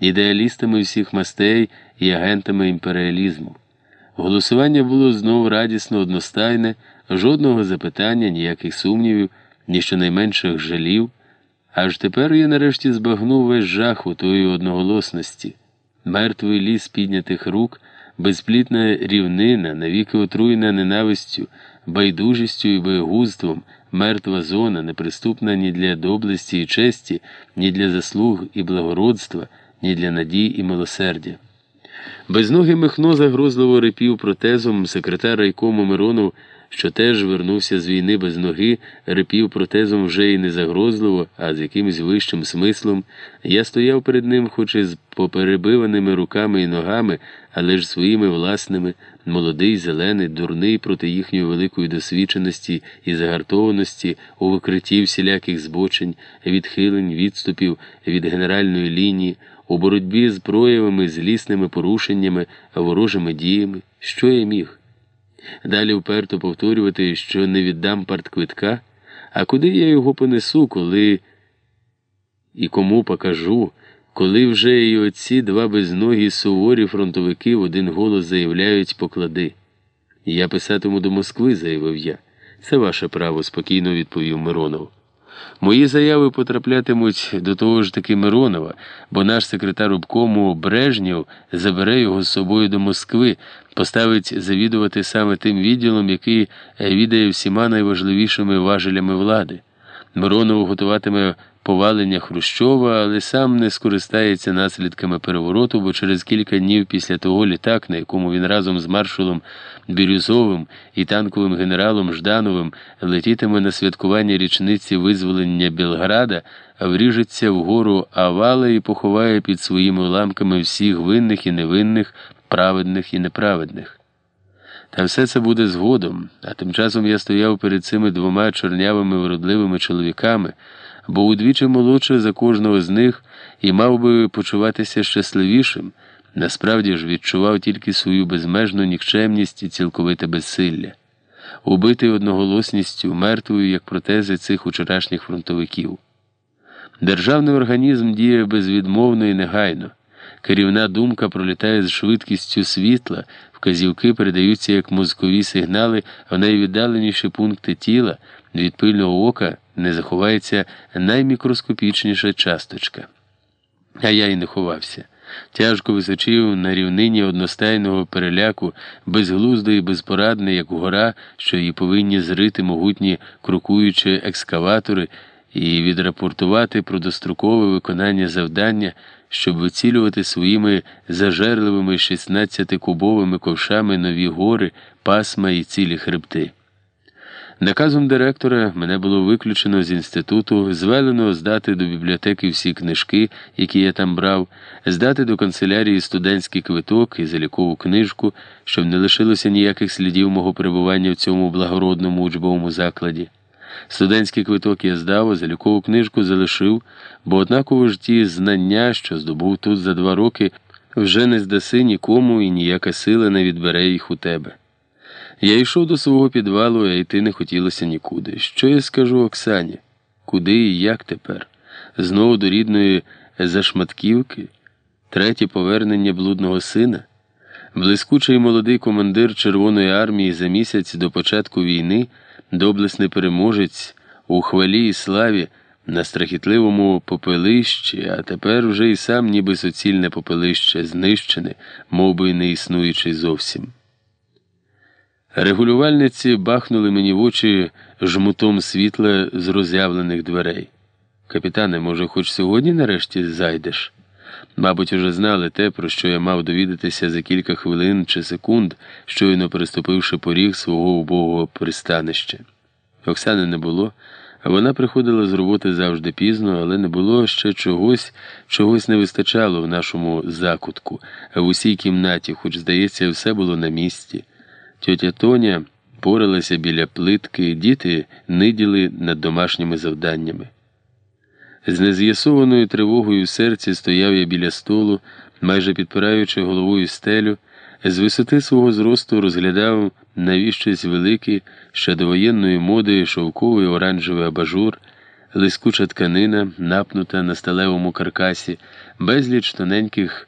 ідеалістами всіх мастей і агентами імперіалізму. Голосування було знову радісно одностайне, жодного запитання, ніяких сумнівів, ні щонайменших жалів. Аж тепер я нарешті збагнув весь жах у тої одноголосності, мертвий ліс піднятих рук, безплітна рівнина, навіки отруєна ненавистю, байдужістю і боєгузтвом, мертва зона, неприступна ні для доблесті і честі, ні для заслуг і благородства, ні для надії і милосердя. Безногий Михно загрозливо рипів протезом секретар райкому Миронов, що теж вернувся з війни без ноги, рипів протезом вже і не загрозливо, а з якимось вищим смислом. Я стояв перед ним, хоч і з поперебиваними руками і ногами, але ж своїми власними, молодий, зелений, дурний проти їхньої великої досвідченості і загартованості у викритті всіляких збочень, відхилень, відступів від генеральної лінії у боротьбі з проявами, злісними порушеннями, ворожими діями, що я міг. Далі вперто повторювати, що не віддам партквитка, а куди я його понесу, коли і кому покажу, коли вже і оці два безногі суворі фронтовики в один голос заявляють поклади. Я писатиму до Москви, заявив я. Це ваше право, спокійно відповів Миронов. Мої заяви потраплятимуть до того ж таки Миронова, бо наш секретар обкому Брежнєв забере його з собою до Москви, поставить завідувати саме тим відділом, який відає всіма найважливішими важелями влади. Миронов готуватиме повалення Хрущова, але сам не скористається наслідками перевороту, бо через кілька днів після того літак, на якому він разом з маршалом Бірюзовим і танковим генералом Ждановим летітиме на святкування річниці визволення Білграда, вріжеться вгору авала і поховає під своїми уламками всіх винних і невинних, праведних і неправедних. Та все це буде згодом, а тим часом я стояв перед цими двома чорнявими вродливими чоловіками бо удвічі молодше за кожного з них і мав би почуватися щасливішим, насправді ж відчував тільки свою безмежну нікчемність і цілковите безсилля, убитий одноголосністю, мертвою, як протези цих учорашніх фронтовиків. Державний організм діє безвідмовно і негайно. Керівна думка пролітає з швидкістю світла, вказівки передаються як мозкові сигнали в найвіддаленіші пункти тіла, від пильного ока не заховається наймікроскопічніша часточка. А я й не ховався. Тяжко височив на рівнині одностайного переляку, безглуздо і безпорадне, як гора, що її повинні зрити могутні крокуючі екскаватори і відрапортувати про дострокове виконання завдання, щоб вицілювати своїми зажерливими 16-кубовими ковшами нові гори, пасма і цілі хребти. Наказом директора мене було виключено з інституту, звелено здати до бібліотеки всі книжки, які я там брав, здати до канцелярії студентський квиток і залікову книжку, щоб не лишилося ніяких слідів мого перебування в цьому благородному учбовому закладі. Студентський квиток я здав, а залікову книжку залишив, бо однаково ж ті знання, що здобув тут за два роки, вже не здаси нікому і ніяка сила не відбере їх у тебе. Я йшов до свого підвалу, а йти не хотілося нікуди. Що я скажу Оксані? Куди і як тепер? Знову до рідної зашматківки, третє повернення блудного сина, блискучий молодий командир Червоної армії за місяць до початку війни, доблесний переможець у хвалі і славі на страхітливому попелищі, а тепер вже і сам ніби суцільне попелище, знищене, мов би не існуючи зовсім. Регулювальниці бахнули мені в очі жмутом світла з роз'явлених дверей. Капітане, може, хоч сьогодні нарешті зайдеш? Мабуть, уже знали те, про що я мав довідатися за кілька хвилин чи секунд, щойно переступивши поріг свого убогого пристанища. Оксани не було, вона приходила з роботи завжди пізно, але не було ще чогось, чогось не вистачало в нашому закутку, в усій кімнаті, хоч, здається, все було на місці. Тьотя Тоня поралася біля плитки, діти ниділи над домашніми завданнями. З нез'ясованою тривогою в серці стояв я біля столу, майже підпираючи головою стелю, з висоти свого зросту розглядав навіщось великий ще до воєнної моди шовковий оранжевий абажур, лискуча тканина, напнута на сталевому каркасі, безліч тоненьких